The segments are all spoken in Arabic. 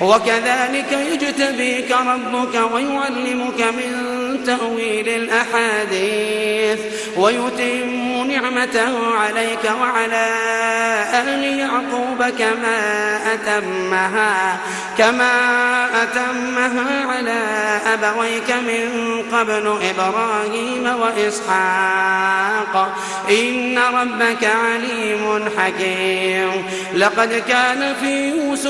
وكذلك يجتبيك ربك ويعلمك من تأويل الأحاديث ويتم نعمته عليك وعلى أهل يعقوب كما أتمها كما أتمها على أبويك من قبل إبراهيم وإسحاق. إن ربك عليم حكيم. لقد كان في يوسف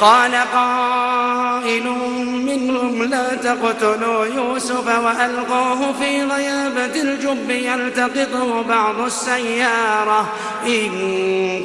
قال قائل منهم لا تقتلوا يوسف وألقوه في غيابة الجب يلتقطه بعض السيارة. إن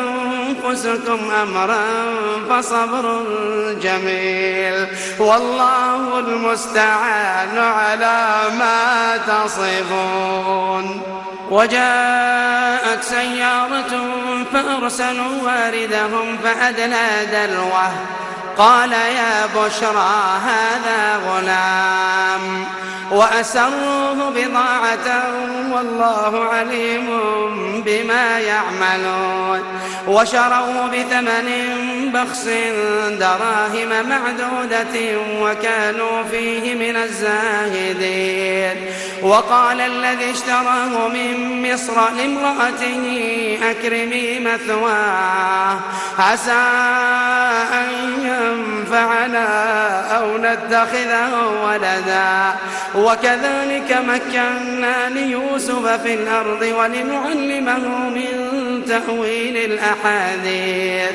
أنفسكم أمرا فصبر جميل. والله المستعان على ما تصفون. وجاءت سيارة فأرسلوا واردهم فأدلى دلوه قال يا بشرى هذا غلام وأسروه بضاعة والله عليم بما يعملون وشروا بثمن بخس دراهم معدودة وكانوا فيه من الزاهدين وقال الذي اشتراه من مصر لامرأته أكرمي مثواه عسى أن ينفعنا أو نتخذه ولدا. وكذلك مكنا ليوسف في الأرض ولنعلمه من تأويل الأحاديث.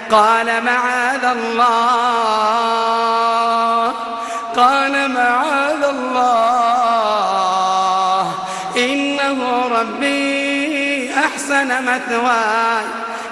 قال معاذ الله قال معاذ الله إنه ربي أحسن مثواي.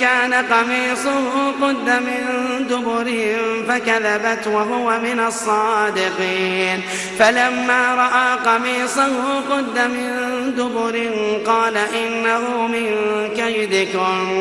كان قميصه قد من دبر فكذبت وهو من الصادقين. فلما رأى قميصه قد من دبر قال إنه من كيدكم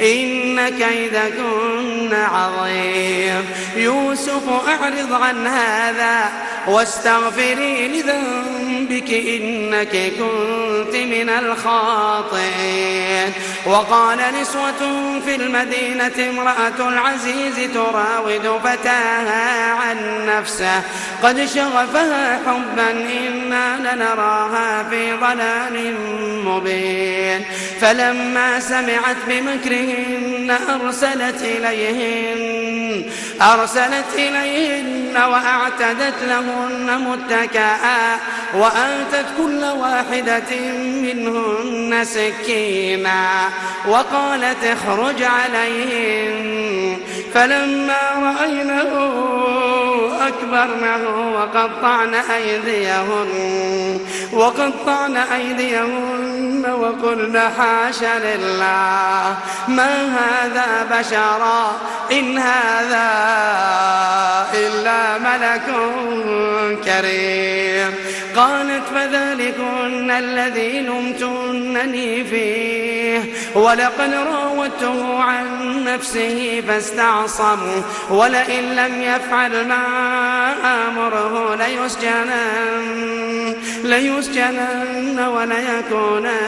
إن كيدكن عظيم. يوسف أعرض عن هذا واستغفري لذنبك إنك كنت من الخاطئين. وقال نسوة في المدينة امرأة العزيز تراود فتاها عن نفسه قد شغفها حبا إنا لنراها في ضلال مبين. فلما سمعت بمكرهن أرسلت إليهن أرسلت إليهن وأعتدت لهن متكئا وآتت كل واحدة منهن سكينا وقالت اخرج عليهن فلما رأينه أكبرنه وقطعن أيديهن وقطعن أيديهن وقلن حاش لله. ما هذا بشرا؟ إن هذا إلا ملك كريم. قالت فذلكن الذي لمتنني فيه. ولقد راودته عن نفسه فاستعصم ولئن لم يفعل ما آمره ليسجنن, ليسجنن وليكونن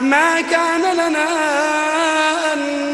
ما كان لنا أن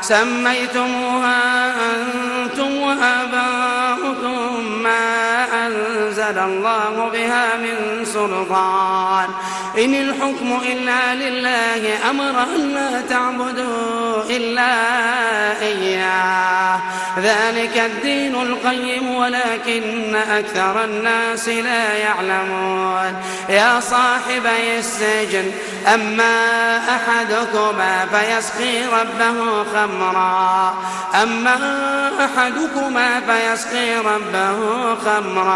سميتموها أنتم وآباؤكم ما أنزل الله بها من سلطان. إن الحكم إلا لله أمر أن لا تعبدوا إلا إياه. ذلك الدين القيم ولكن أكثر الناس لا يعلمون. يا صاحبي السجن أما أحدكما فيسقي ربه خمرا. أما أحدكما فيسقي ربه خمرا.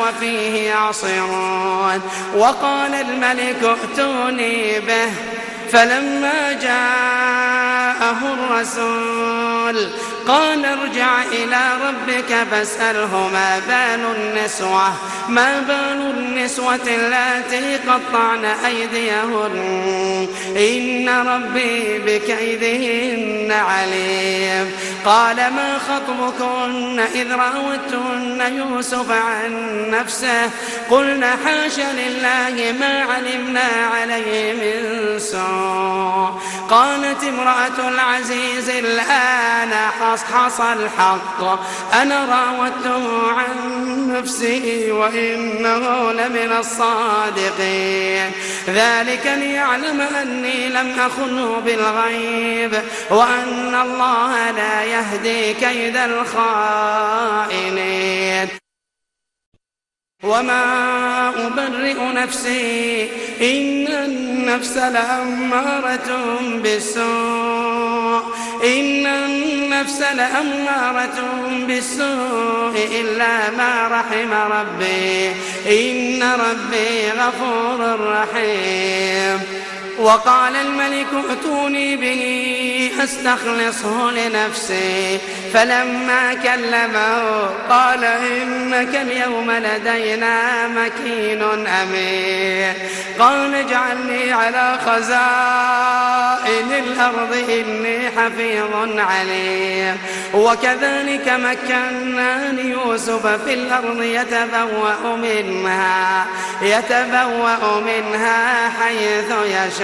وفيه يعصرون وقال الملك ائتوني به فلما جاءه الرسول قال ارجع إلى ربك فاسأله ما بال النسوة ما بال النسوة التي قطعن أيديهن؟ إن ربي بكيدهن عليم. قال ما خطبكن؟ إذ راوتن يوسف عن نفسه قلنا حاش لله ما علمنا عليه من سوء. قالت امرأة العزيز الآن حصحص الحق. أنا راودته عن نفسه وإنه لمن الصادقين. ذلك ليعلم أني لم أخنه بالغيب وأن الله لا يهدي كيد الخائنين. وما أبرئ نفسي إن النفس لأمارة بالسوء. إن النفس لأمارة بالسوء إلا ما رحم ربي إن ربي غفور رحيم وقال الملك ائتوني به أستخلصه لنفسي. فلما كلمه قال إنك اليوم لدينا مكين أمين. قال اجعلني على خزائن الأرض إني حفيظ عليم. وكذلك مكنا ليوسف في الأرض يتبوأ منها يتبوأ منها حيث يشاء.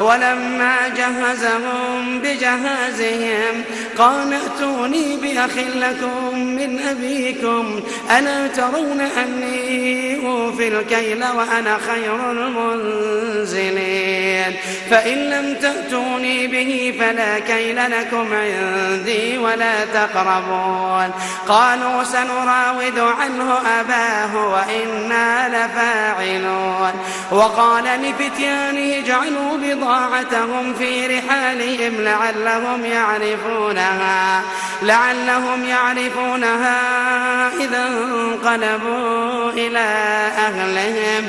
ولما جهزهم بجهازهم قال ائتوني بأخ لكم من أبيكم ألا ترون أني أوفي الكيل وأنا خير المنزلين؟ فإن لم تأتوني به فلا كيل لكم عندي ولا تقربون. قالوا سنراود عنه أباه وإنا لفاعلون. وقال لفتيانه اجعلوا بضاعتهم في رحالهم لعلهم يعرفونها لعلهم يعرفونها إذا انقلبوا إلى أهلهم.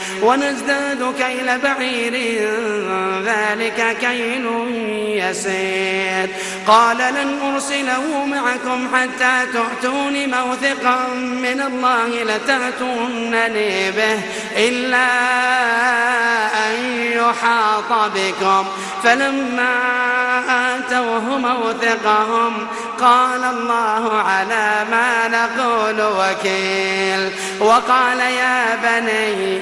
ونزداد كيل بعير ذلك كيل يسير. قال لن أرسله معكم حتى تؤتون موثقا من الله لتأتونني به إلا أن يحاط بكم. فلما آتوه موثقهم قال الله على ما نقول وكيل. وقال يا بني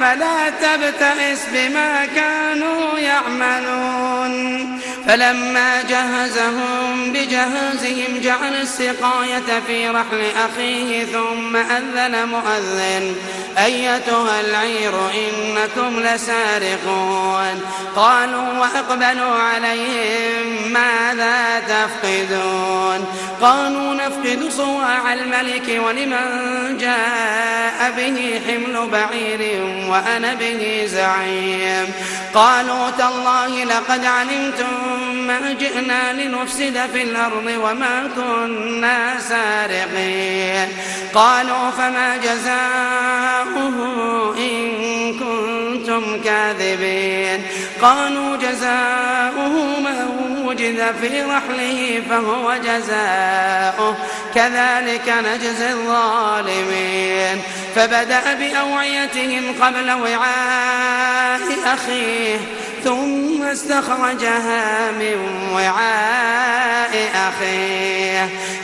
فلا تبتئس بما كانوا يعملون. فلما جهزهم بجهازهم جعل السقاية في رحل أخيه ثم أذن مؤذن. أيتها العير إنكم لسارقون. قالوا وأقبلوا عليهم ماذا تفقدون؟ قالوا نفقد صواع الملك ولمن جاء به حمل بعير وأنا به زعيم؟ قالوا تالله لقد علمتم ما جئنا لنفسد في الأرض وما كنا سارقين. قالوا فما جزاؤه إن كنتم كاذبين. قالوا جزاؤه من وجد في رحله فهو جزاؤه. كذلك نجزي الظالمين. فبدأ بأوعيتهم قبل وعاء أخيه. ثم استخرجها من وعاء أخيه.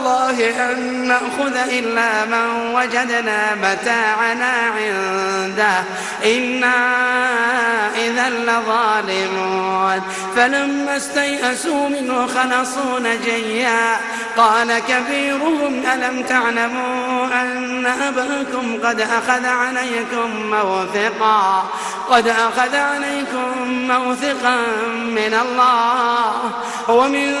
الله أن نأخذ إلا من وجدنا متاعنا عنده. إنا إذا لظالمون. فلما استيئسوا منه خلصوا نجيا. قال كبيرهم ألم تعلموا أن أباكم قد أخذ عليكم موثقا؟ قد أخذ عليكم موثقا من الله. ومن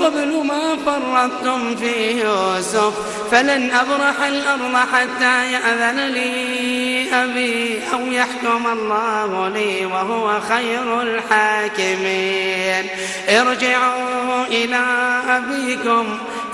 قبل ما فرطتم في يوسف فلن أبرح الأرض حتى يأذن لي أبي أو يحكم الله لي وهو خير الحاكمين. ارجعوا إلى أبيكم.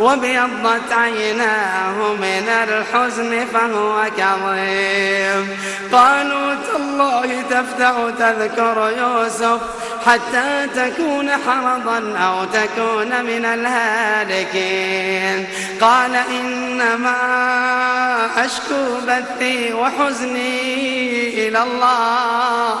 وابيضت عيناه من الحزن فهو كظيم. قالوا تالله تفتأ تذكر يوسف حتى تكون حرضا أو تكون من الهالكين. قال إنما أشكو بثي وحزني إلى الله.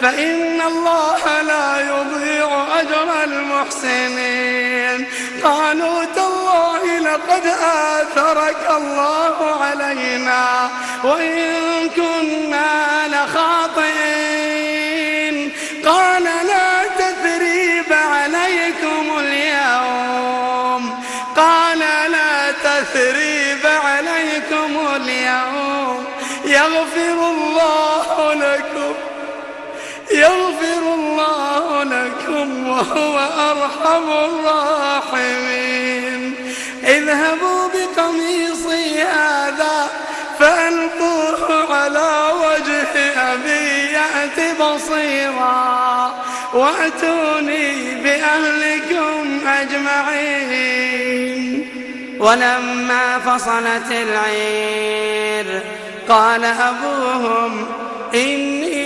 فإن الله لا يضيع أجر المحسنين. قالوا تالله لقد آثرك الله علينا وإن كنا لخاطئين. قال لا وهو أرحم الراحمين. اذهبوا بقميصي هذا فألقوه على وجه أبي يأت بصيرا. وأتوني بأهلكم أجمعين. ولما فصلت العير قال أبوهم إني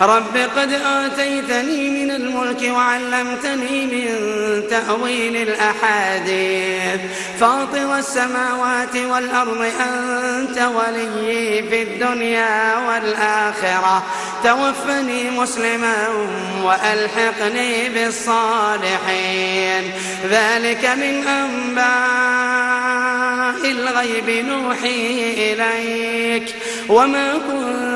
رب قد آتيتني من الملك وعلمتني من تأويل الأحاديث. فاطر السماوات والأرض أنت ولي في الدنيا والآخرة. توفني مسلما وألحقني بالصالحين. ذلك من أنباء الغيب نوحي إليك. وما كنت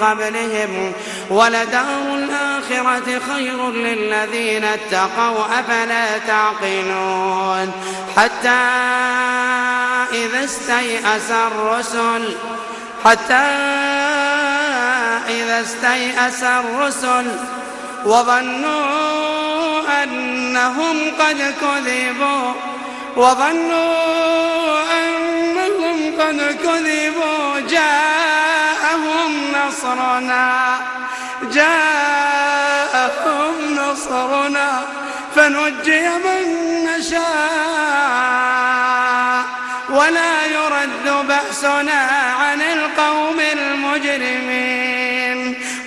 قبلهم ولدار الآخرة خير للذين اتقوا أفلا تعقلون حتى إذا استيأس الرسل حتى إذا استيأس الرسل وظنوا أنهم قد كذبوا وظنوا أنهم قد كذبوا جاءهم نصرنا جاءهم نصرنا فنجي من نشاء. ولا يرد بأسنا عن القوم المجرمين.